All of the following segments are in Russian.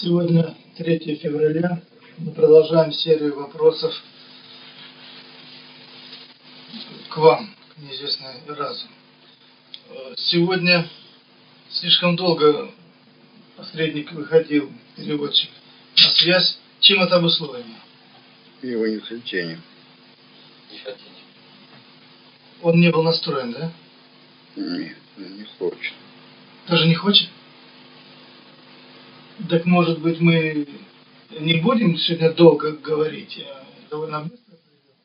Сегодня 3 февраля. Мы продолжаем серию вопросов к вам, к неизвестной разум. Сегодня слишком долго посредник выходил, переводчик, на связь. Чем это обусловлено? Его нехотением. Он не был настроен, да? Нет, не хочет. Даже не хочет? Так может быть мы не будем сегодня долго говорить, а довольно быстро пройдем?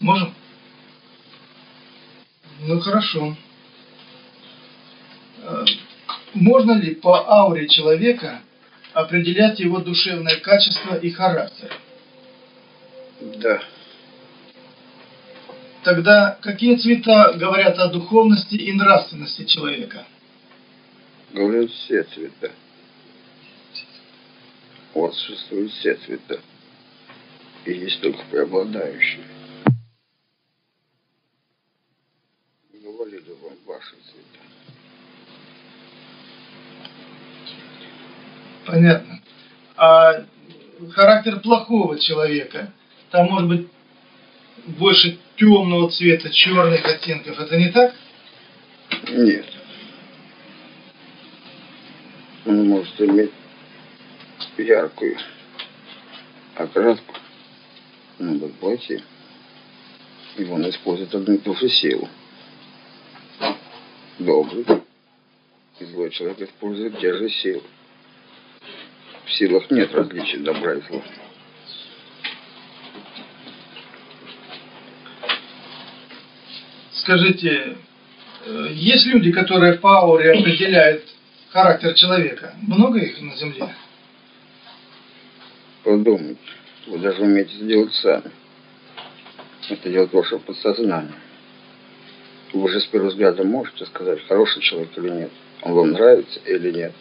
Можем? Ну хорошо. Э, Можно ли по ауре человека определять его душевное качество и характер? Да. Тогда какие цвета говорят о духовности и нравственности человека? Говорят все цвета. Вот существуют все цвета. И есть только преобладающие. Говорили вам ваши цвета. Понятно. А характер плохого человека, там может быть больше темного цвета, черных оттенков. Это не так? Нет. Он может иметь яркую окраску, но быть плохим. И он использует одну и ту же силу. Добрый и злой человек использует те же силы. В силах нет различий добра и зла. Скажите, э, есть люди, которые по ауре определяют характер человека? Много их на Земле? Подумайте. Вы даже умеете сделать сами. Это делает ваше подсознание. Вы же с первого взгляда можете сказать, хороший человек или нет. Он вам нравится или нет.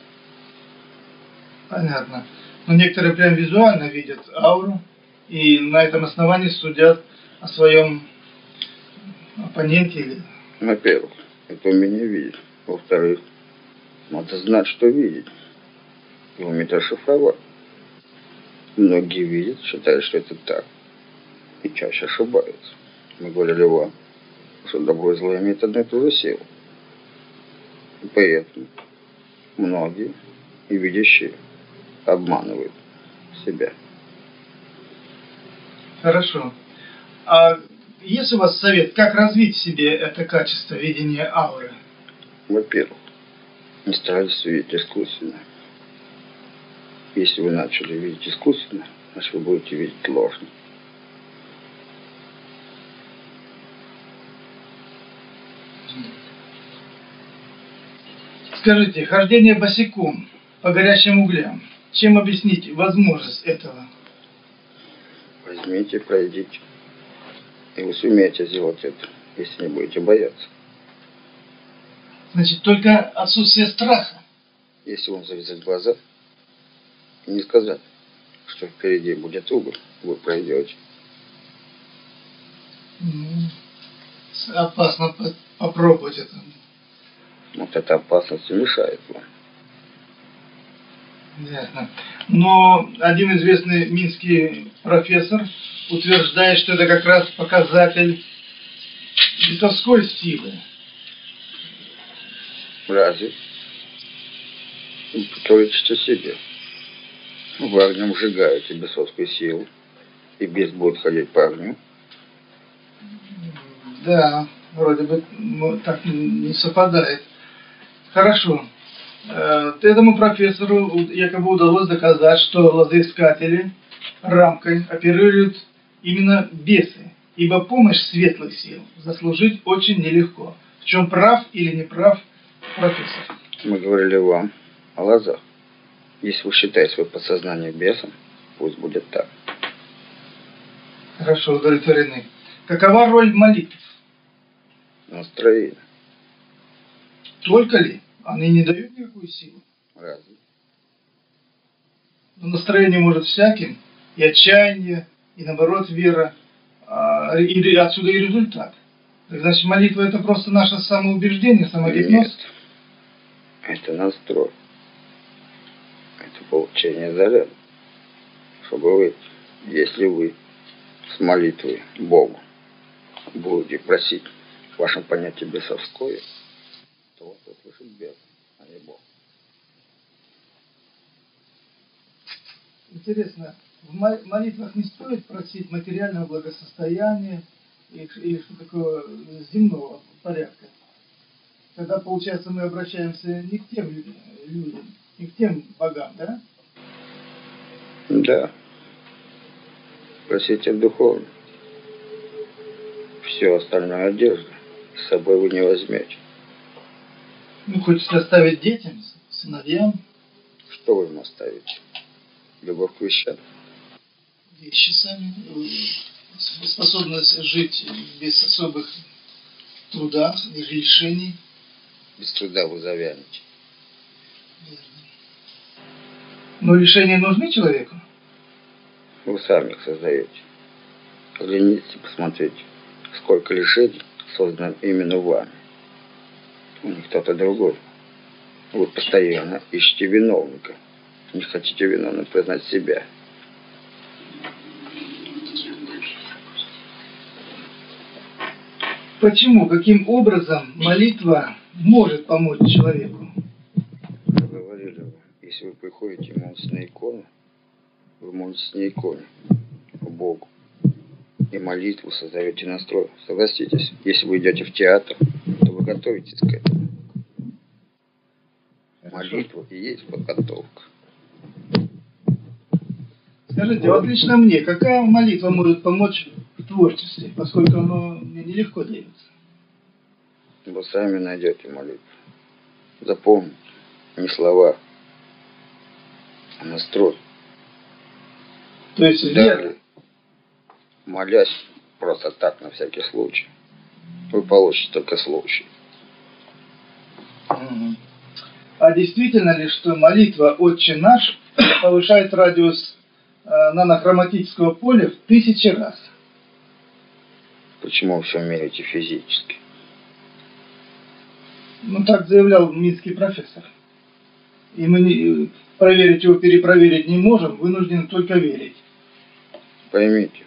Понятно. Но некоторые прям визуально видят ауру и на этом основании судят о своем оппоненте или... Во-первых, это умение видеть. Во-вторых, надо знать, что видеть. И уметь расшифровать. Многие видят, считают, что это так. И чаще ошибаются. Мы говорили вам, что добро и зло имеют одну и ту же силу. И поэтому многие и видящие обманывают себя. Хорошо. А есть у вас совет, как развить в себе это качество видения ауры? Во-первых, не старайтесь видеть искусственно. Если вы начали видеть искусственно, значит вы будете видеть ложно. Скажите, хождение босиком по горящим углям, чем объяснить возможность этого? Возьмите, пройдите. И вы сумеете сделать это, если не будете бояться. Значит, только отсутствие страха. Если вам завязать глаза не сказать, что впереди будет уголь, вы пройдете. Ну, опасно по- попробовать это. Вот эта опасность мешает вам. Ясно. Но один известный минский профессор утверждает, что это как раз показатель бесовской силы. Разве? Вы противоречите себе. Вы огнем сжигаете бесовскую силу, и бес будет ходить по огню. Да, вроде бы ну, так не совпадает. Хорошо. Э, Этому профессору якобы удалось доказать, что лозоискатели рамкой оперируют именно бесы, ибо помощь светлых сил заслужить очень нелегко. В чем прав или не прав профессор? Мы говорили вам о лозах. Если вы считаете свое подсознание бесом, пусть будет так. Хорошо, удовлетворены. Какова роль молитв? Настроение. Только ли? Они не дают никакую силу. Разве? Но настроение может всяким, и отчаяние, и наоборот вера, а, и отсюда и результат. Значит, молитва это просто наше самоубеждение, самогипноз? Нет. Это настрой. получения заряда. Чтобы вы, если вы с молитвой Богу будете просить в вашем понятии бесовское, то вас услышит бес, а не Бог. Интересно, в молитвах не стоит просить материального благосостояния или что такое земного порядка? Тогда, получается, мы обращаемся не к тем людям, не к тем богам, да? Да. Просите духовно. Все остальное одежда с собой вы не возьмете. Ну, хоть оставить детям, сыновьям. Что вы им оставите? Любовь к вещам? Вещи сами. Э, способность жить без особых труда или лишений. Без труда вы завянете. Но лишения нужны человеку? Вы сами их создаете. Оглянитесь, посмотрите, сколько лишений создано именно вами. Не кто-то другой. Вы постоянно ищете виновника. Не хотите виновным признать себя. Почему, каким образом молитва может помочь человеку? Говорили если вы приходите молиться на икону, вы на иконе, к Богу. И молитву создаете настрой. Согласитесь, если вы идете в театр, то вы готовитесь к этому. Молитва и есть подготовка. Скажите, вот лично мне, какая молитва может помочь в творчестве, поскольку оно мне нелегко дается? Вы сами найдете молитву. Запомните, не слова, а настрой. То есть вера? Молясь просто так, на всякий случай, вы получите только случай. А действительно ли, что молитва «Отче наш» повышает радиус э, нанохроматического поля в тысячи раз? Почему вы все меряете физически? Ну, так заявлял минский профессор. И мы не, проверить его, перепроверить не можем, вынуждены только верить. Поймите,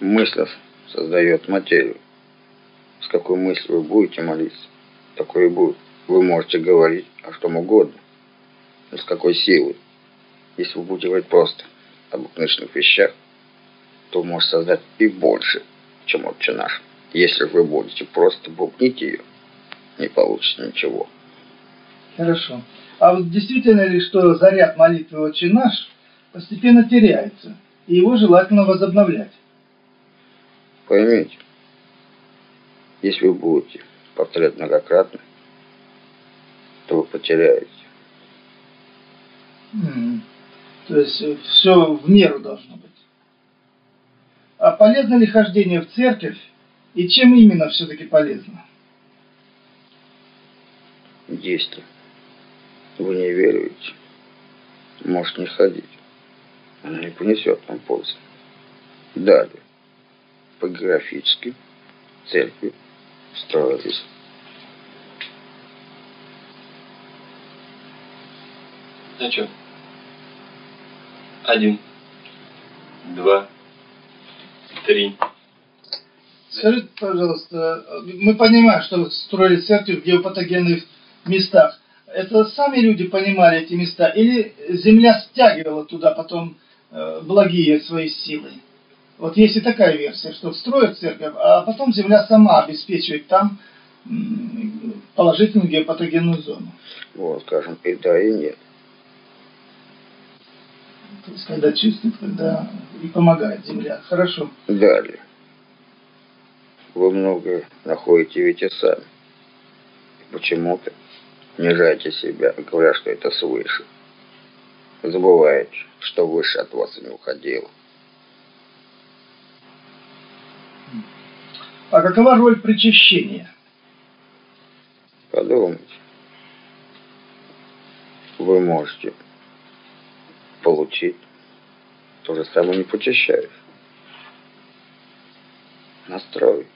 мысль создает материю. С какой мыслью вы будете молиться, такой и будет. Вы можете говорить о чем угодно, но с какой силой. Если вы будете говорить просто об обычных вещах, то вы можете создать и больше, чем отче наш. Если вы будете просто бубнить ее, не получится ничего. Хорошо. А вот действительно ли, что заряд молитвы «Отче наш» постепенно теряется, и его желательно возобновлять? Поймите, если вы будете повторять многократно, то вы потеряете. Mm. То есть э, все в меру должно быть. А полезно ли хождение в церковь, и чем именно все-таки полезно? Если вы не веруете, может не ходить. Она не понесет вам пользы. Далее. По географически церкви строились. Зачем? Один, два, три. Скажите, пожалуйста, мы понимаем, что строили церковь в геопатогенных местах. Это сами люди понимали эти места или земля стягивала туда потом э, благие свои силы? Вот есть и такая версия, что строят церковь, а потом земля сама обеспечивает там положительную геопатогенную зону. Вот, скажем, и да, и нет. То есть, когда чувствует, когда и помогает земля. Хорошо. Далее. Вы многое находите ведь и сами. Почему-то унижаете себя, говоря, что это свыше. Забываете, что выше от вас не уходило. А какова роль причащения? Подумайте. Вы можете получить то же самое не почищаясь. Настрой.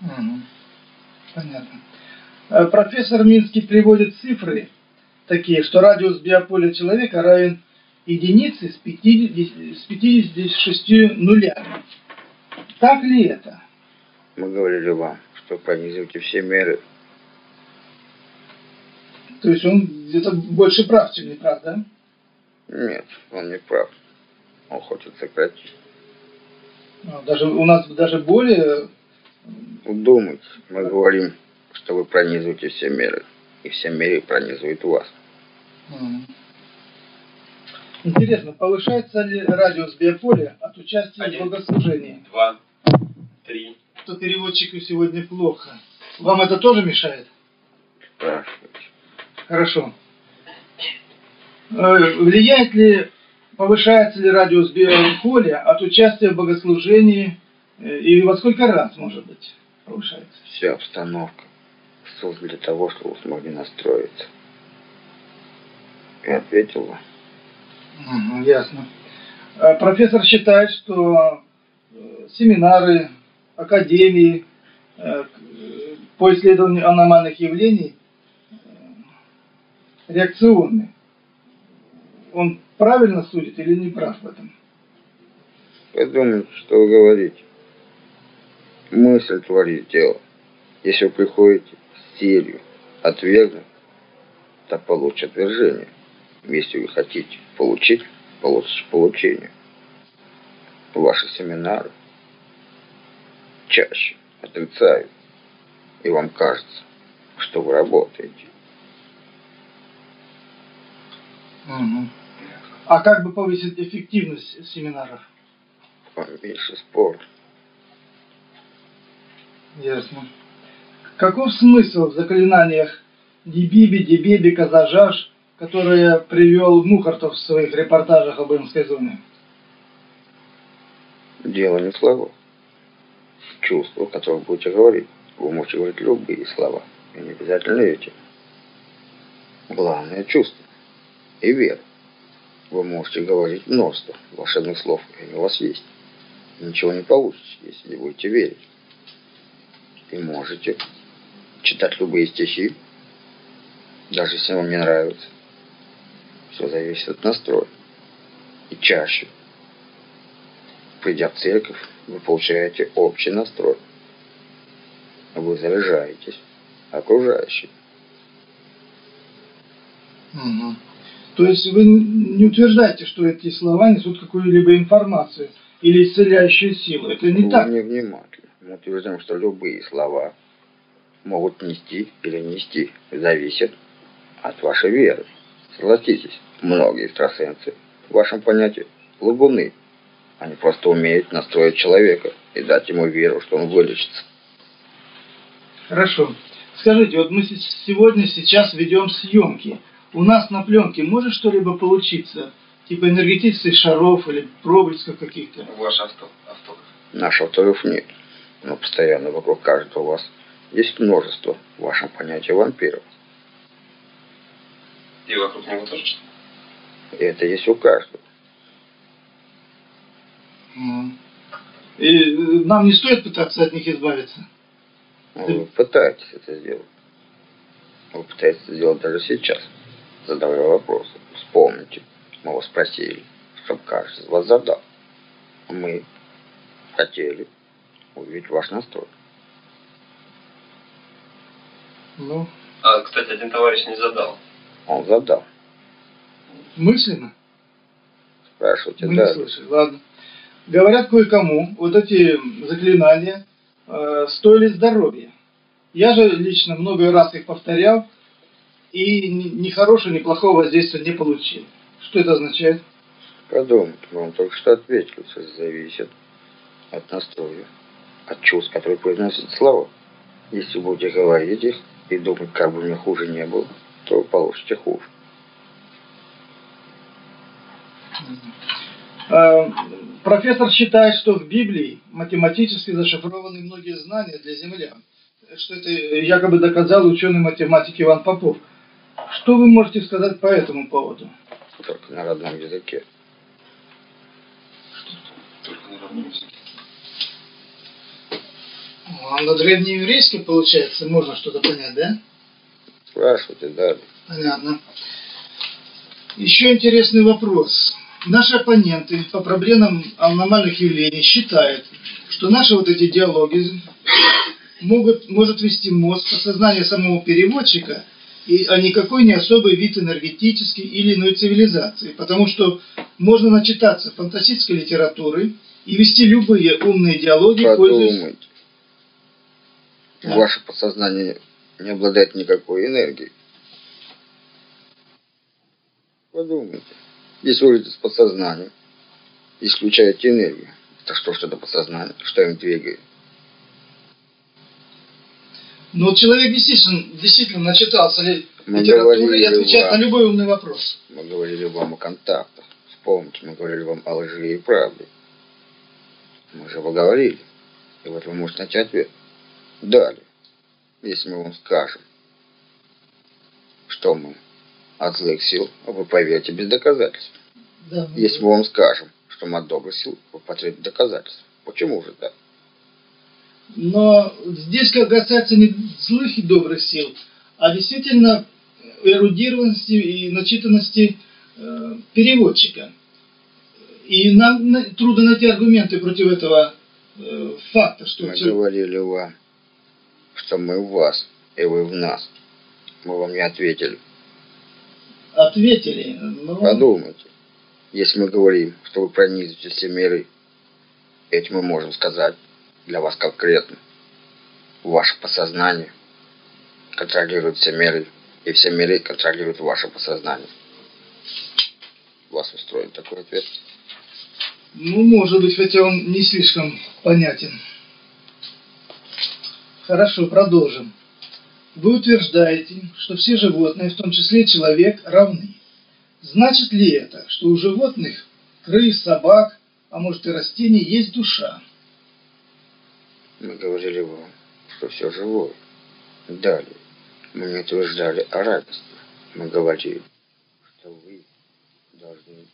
Угу. Понятно. Э, профессор Минский приводит цифры, такие, что радиус биополя человека равен единице с 50, с 56 нулями. Так ли это? Мы говорили вам, что пронизывайте все меры. То есть он где-то больше прав, чем не прав, да? Нет, он не прав. Он хочет сократить. А, Даже у нас даже более... Думать. Мы говорим, что вы пронизываете все меры. И все меры пронизывают вас. Интересно, повышается ли радиус биополя от участия Один. в богослужении? Два. Три. Что переводчику сегодня плохо. Вам это тоже мешает? Спрашивайте. Хорошо. Э, Влияет ли, повышается ли радиус биополя от участия в богослужении э, и во сколько раз, может быть, повышается? Вся обстановка создана для того, чтобы смогли настроиться. И ответил вам. Мгм, Ясно. Э, Профессор считает, что э, семинары, академии э, по исследованию аномальных явлений э, реакционны. Он правильно судит или не прав в этом? Подумайте, что вы говорите. Мысль творит дело. Если вы приходите с целью отвергнуть, то получите отвержение. Если вы хотите получить, получите получение. Ваши семинары чаще отрицают, и вам кажется, что вы работаете. Мгм. А как бы повысить эффективность семинаров? Вам меньше спор. Ясно. Каков смысл в заклинаниях Дебиби, Дебеби, Казажаш, которые привел Мухартов в своих репортажах об Эмской зоне? Дело не в словах. Чувства, о которых будете говорить. Вы можете говорить любые слова. И не обязательно эти. Главное чувство. И вера. Вы можете говорить множество волшебных слов, и они у вас есть. Ничего не получите, если не будете верить. И можете читать любые стихи, даже если вам не нравится. Все зависит от настроя. И чаще придя в церковь, вы получаете общий настрой. Вы заряжаетесь окружающим. Мгм. То есть вы не утверждаете, что эти слова несут какую-либо информацию или исцеляющую силу. Это не Вы так. невнимательны. Мы утверждаем, что любые слова могут нести или нести, зависит от вашей веры. Согласитесь, многие экстрасенсы в вашем понятии лгуны. Они просто умеют настроить человека и дать ему веру, что он вылечится. Хорошо. Скажите, вот мы се- сегодня сейчас ведем съемки. У нас на пленке может что-либо получиться? Типа энергетических шаров или проблесков каких-то? Ваш авто, автограф. Наших авторов нет, но постоянно вокруг каждого вас есть множество в вашем понятии вампиров. И вокруг него тоже что? И это есть у каждого. И э, нам не стоит пытаться от них избавиться? Но Вы пытаетесь это сделать. Вы пытаетесь это сделать даже сейчас, задавая вопросы. Вспомните, мы вас просили, чтобы каждый из вас задал. Мы хотели увидеть ваш настрой. Ну, А, кстати, один товарищ не задал. Он задал. мысленно? Спрашивайте Мы не далее. слышали, ладно. Говорят кое-кому, вот эти заклинания э, стоили здоровья. Я же лично много раз их повторял, и ни, ни хорошего, ни плохого воздействия не получил. Что это означает? Подумайте, мы вам только что ответили, что это зависит от настроя, от чувств, которые произносят слова. Если будете говорить их и думать, как бы мне хуже не было, то получите хуже. Э, профессор считает, что в Библии математически зашифрованы многие знания для землян. Что это якобы доказал ученый математик Иван Попов. Что вы можете сказать по этому поводу? Только на родном языке. Только на родном языке. А на древнееврейском, получается, можно что-то понять, да? Спрашивайте далее. Понятно. Еще интересный вопрос. Наши оппоненты по проблемам аномальных явлений считают, что наши вот эти диалоги могут, может вести мозг в сознание самого переводчика, и, а никакой не особый вид энергетической или иной цивилизации, потому что можно начитаться фантастической литературы и вести любые умные диалоги, пользуясь... Так. Ваше подсознание не обладает никакой энергией. Подумайте. Если вы из подсознания исключаете энергию, то что ж это подсознание? Что им двигает? Вот человек действительно, действительно начитался Мы литературы и отвечает вам. на любой умный вопрос. Мы говорили вам о контактах. Вспомните, мы говорили вам о лжи и правде. Мы же поговорили. И вот вы можете найти ответ. Далее, если мы вам скажем, что мы от злых сил, вы поверите без доказательств. Да, Если мы вам скажем, что мы от добрых сил, вы потребуете доказательств. Почему же так? Но здесь как касается не злых и добрых сил, а действительно эрудированности и начитанности э, переводчика. И нам на- трудно найти аргументы против этого э, факта, что Мы чел- говорили вам, что мы в вас, и вы в нас. Мы вам не ответили. ответили. Но... Подумайте. Если мы говорим, что вы пронизываете все миры, этим мы можем сказать для вас конкретно. Ваше подсознание контролирует все миры, и все миры контролируют ваше подсознание. Вас устроит такой ответ? Ну, может быть, хотя он не слишком понятен. Хорошо, продолжим. Вы утверждаете, что все животные, в том числе человек, равны. Значит ли это, что у животных, крыс, собак, а может и растений, есть душа? Мы говорили вам, что все живое. Далее, мы не утверждали о радости. Мы говорили, что вы должны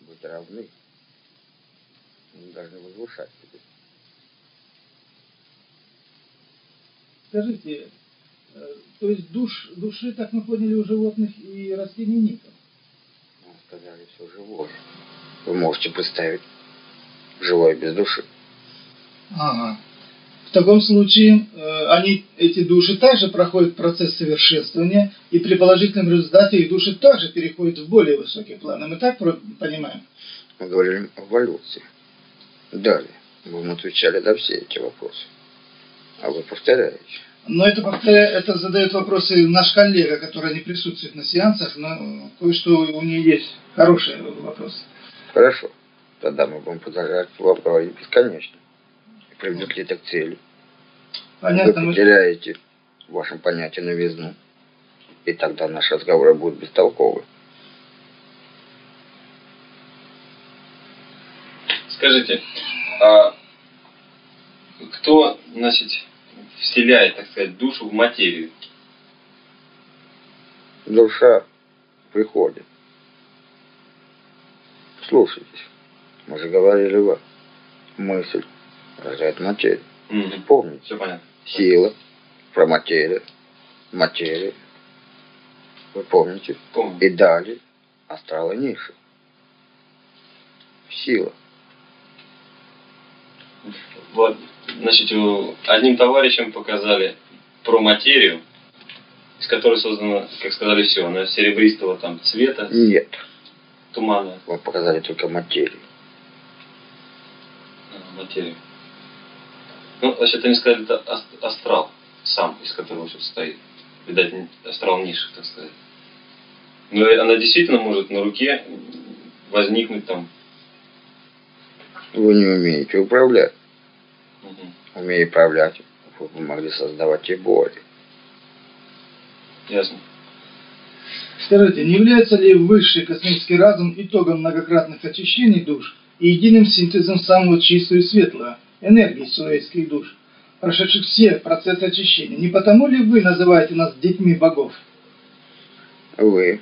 быть равны. Мы должны возвышать себя. Скажите, э, то есть душ, души, так мы поняли, у животных и растений нет? Мы сказали все живое. Вы можете представить живое без души. Ага. В таком случае э, они, эти души также проходят процесс совершенствования, и при положительном результате их души также переходят в более высокий план. Мы так понимаем? Мы говорили о эволюции. Далее, мы вам отвечали на все эти вопросы. А вы повторяете. Но это, повторяю, это задает вопросы наш коллега, который не присутствует на сеансах, но кое-что у нее есть хорошие вопросы. Хорошо. Тогда мы будем продолжать говорить бесконечно. И приведет ли это к цели? Понятно, Вы потеряете в вашем понятии новизну. И тогда наши разговоры будут бестолковы. Скажите, а кто, значит, вселяет, так сказать, душу в материю? Душа приходит. Слушайтесь. Мы же говорили вам. Мысль рождает материю. Помните. Все понятно. Сила, про материю, материя. Вы помните? Помню. И далее астрала ниша. Сила. Вот, значит, одним товарищам показали про материю, из которой создано, как сказали, все, она серебристого там цвета, Нет. тумана, Вам показали только материю. а, материю. Ну, значит, они сказали, это ас- астрал сам, из которого все состоит. Видать, астрал ниши, так сказать. Но и она действительно может на руке возникнуть там. Вы не умеете управлять. Умея управлять, вы могли создавать и боли. Ясно. Скажите, не является ли высший космический разум итогом многократных очищений душ и единым синтезом самого чистого и светлого, энергии человеческих душ, прошедших все процессы очищения? Не потому ли вы называете нас детьми богов? Вы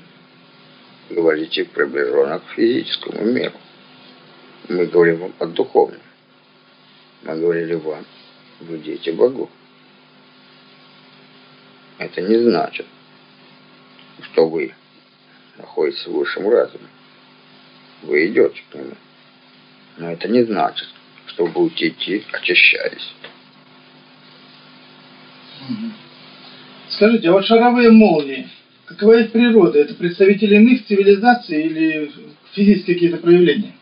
говорите приближенно к физическому миру. Мы говорим вам о духовном. Мы говорили вам, вы дети богов. Это не значит, что вы находится в высшем разуме. Вы идете к нему. Но это не значит, что вы будете идти, очищаясь. Скажите, а вот шаровые молнии, какова их природа? Это представители иных цивилизаций или физические какие-то проявления?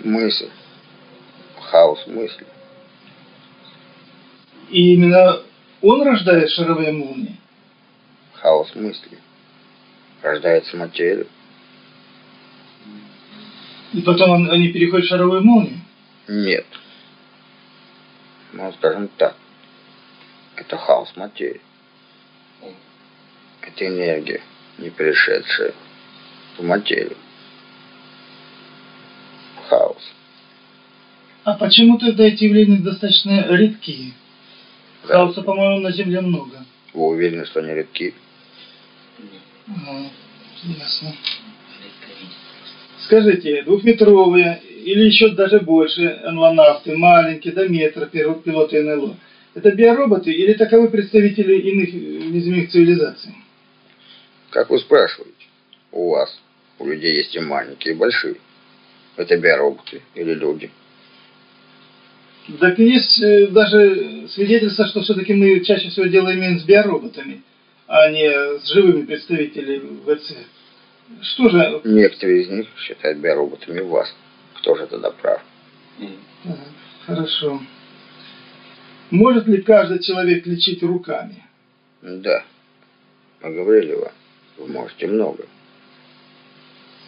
Мысль. Хаос мысли. И именно он рождает шаровые молнии? Хаос мысли. Рождается материя. И потом он- они переходят в шаровую молнию? Нет. Ну, скажем так. Это хаос материи. Это энергия, не пришедшая в материю. Хаос. А почему тогда эти явления достаточно редкие? Хаоса, по-моему, на Земле много. Вы уверены, что они редки? Ага, ясно. Скажите, двухметровые или еще даже больше НЛОнавты, маленькие, до метра пилоты НЛО, это биороботы или таковы представители иных неземных цивилизаций? Как вы спрашиваете? У вас, у людей есть и маленькие, и большие. Это биороботы или люди. Так есть э, даже свидетельство, что все-таки мы чаще всего дело имеем с биороботами, а не с живыми представителями ВЦ. Что же, Некоторые из них считают биороботами вас. Кто же тогда прав? Так, хорошо. Может ли каждый человек лечить руками? Да. Мы говорили вам. Вы можете много.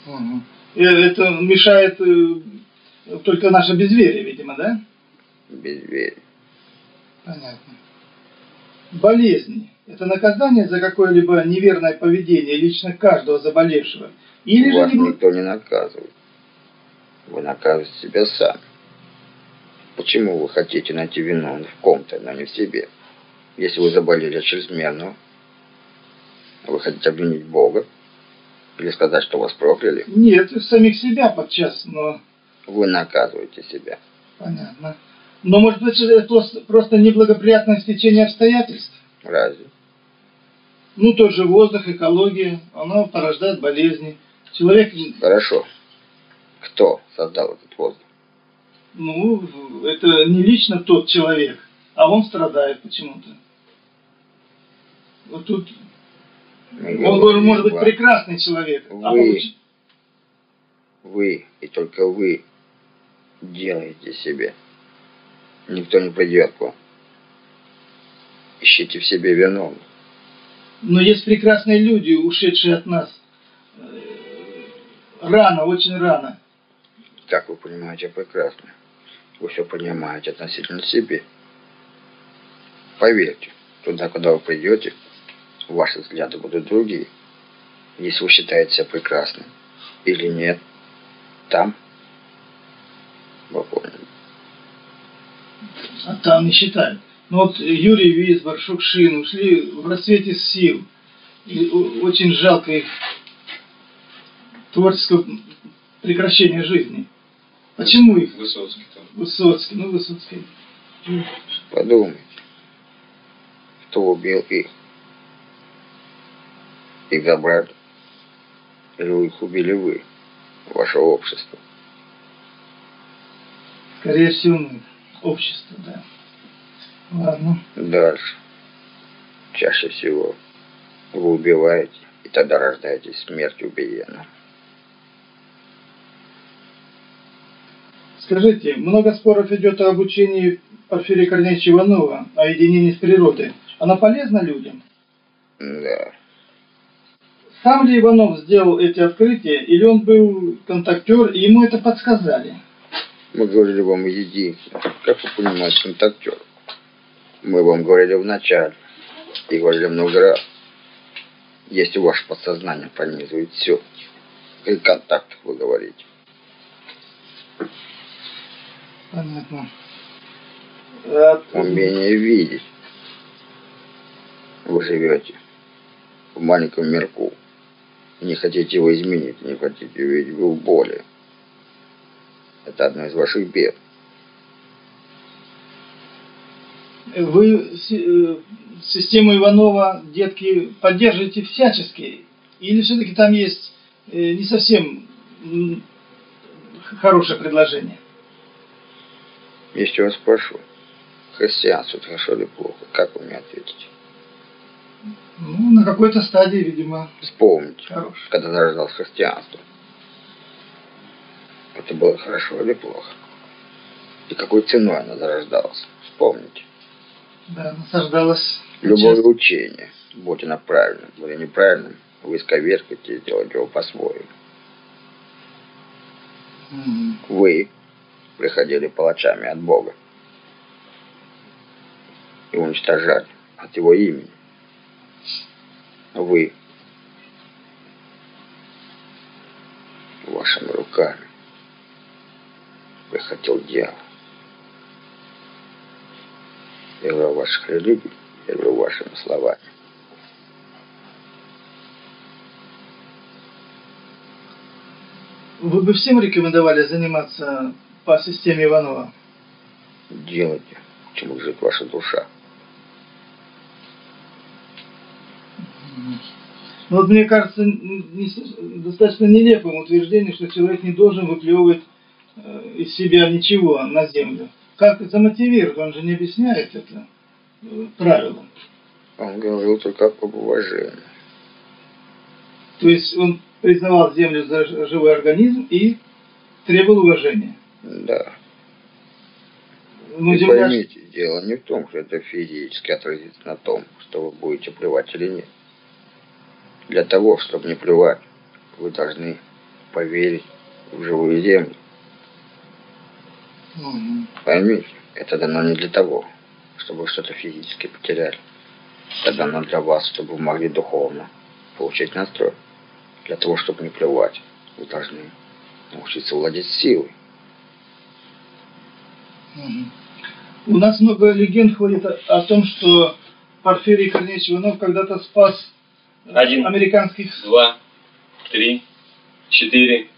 Э, Это мешает э, только наше безверие, видимо, да? Без веры. Понятно. Болезни. Это наказание за какое-либо неверное поведение лично каждого заболевшего? Или же Вас не бл- никто не наказывает. Вы наказываете себя сами. Почему вы хотите найти вину в ком-то, но не в себе? Если вы заболели от чрезмерного, вы хотите обвинить Бога? Или сказать, что вас прокляли? Нет, самих себя подчас, но Вы наказываете себя. понятно. Но может быть это просто, просто неблагоприятное стечение обстоятельств? Разве? Ну, тот же воздух, экология, оно порождает болезни. Человек, Хорошо. Кто создал этот воздух? ну, это не лично тот человек, а он страдает почему-то. Вот тут Мы он говорим может быть прекрасный человек, а Вы. получ- Вы и только вы делаете себе. Никто не придет к вам. Ищите в себе виновных. Но есть прекрасные люди, ушедшие от нас э, рано, очень рано. Как вы понимаете прекрасно. Вы все понимаете относительно себе. Поверьте, туда, куда вы придете, ваши взгляды будут другие. Если вы считаете себя прекрасным или нет, там вы поняли. А там не считают. Ну вот Юрий Висбор, Шукшин ушли в расцвете сил. И очень жалко их творческого прекращения жизни. Почему их? Высоцкий там. Высоцкий, ну Высоцкий. Подумайте, кто убил их. Их забрали. Или их убили вы, ваше общество. Скорее всего, мы. Общество, да. Ладно. Дальше. Чаще всего вы убиваете, и тогда рождаетесь смертью убиенным. Скажите, много споров идет о обучении Порфирия Корнеевича Иванова, о единении с природой. Оно полезно людям? Да. Сам ли Иванов сделал эти открытия, или он был контактер, и ему это подсказали? Мы говорили вам единственное. Как вы понимаете, контактер? Мы вам говорили в начале. И говорили много раз. Если ваше подсознание пронизывает все, и контактах вы говорите. Понятно. А, Умение видеть. Вы живете в маленьком мирку. Не хотите его изменить, не хотите видеть в боли. Это одна из ваших бед. Вы э, систему Иванова, детки, поддерживаете всячески? Или все-таки там есть э, не совсем хорошее предложение? Если я вас спрошу, христианство это хорошо или плохо, как вы мне ответите? Ну, на какой-то стадии, видимо, Вспомните, хорошее. когда зарождалось христианство. Это было хорошо или плохо? И какой ценой оно зарождалось? Вспомните. Да, насаждалось. Любое часто. учение, будь оно правильным или неправильным, вы исковеркаете и сделаете его по-своему. Мгм. Вы приходили палачами от Бога и уничтожали от Его имени. Вы вашими руками прихотел дьявол. Я говорю о ваших религиях, я говорю вашими словами. Вы бы всем рекомендовали заниматься по системе Иванова? Делайте, чему лежит ваша душа. Ну вот мне кажется не достаточно нелепым утверждение, что человек не должен выплевывать из себя ничего на землю. Как это замотивирует? Он же не объясняет это э, правилом. Он говорил только об уважении. То есть он признавал землю за живой организм и требовал уважения. Да. Ну, И земля поймите, дело не в том, что это физически отразится на том, что вы будете плевать или нет. Для того, чтобы не плевать, вы должны поверить в живую землю. Мгм. Поймите, это дано не для того, чтобы вы что-то физически потеряли. Это дано для вас, чтобы вы могли духовно получить настрой. Для того, чтобы не плевать, вы должны научиться владеть силой. Мгм. У нас много легенд ходит о, о том, что Порфирий Корнеевич Иванов когда-то спас Один. американских Два, три, четыре,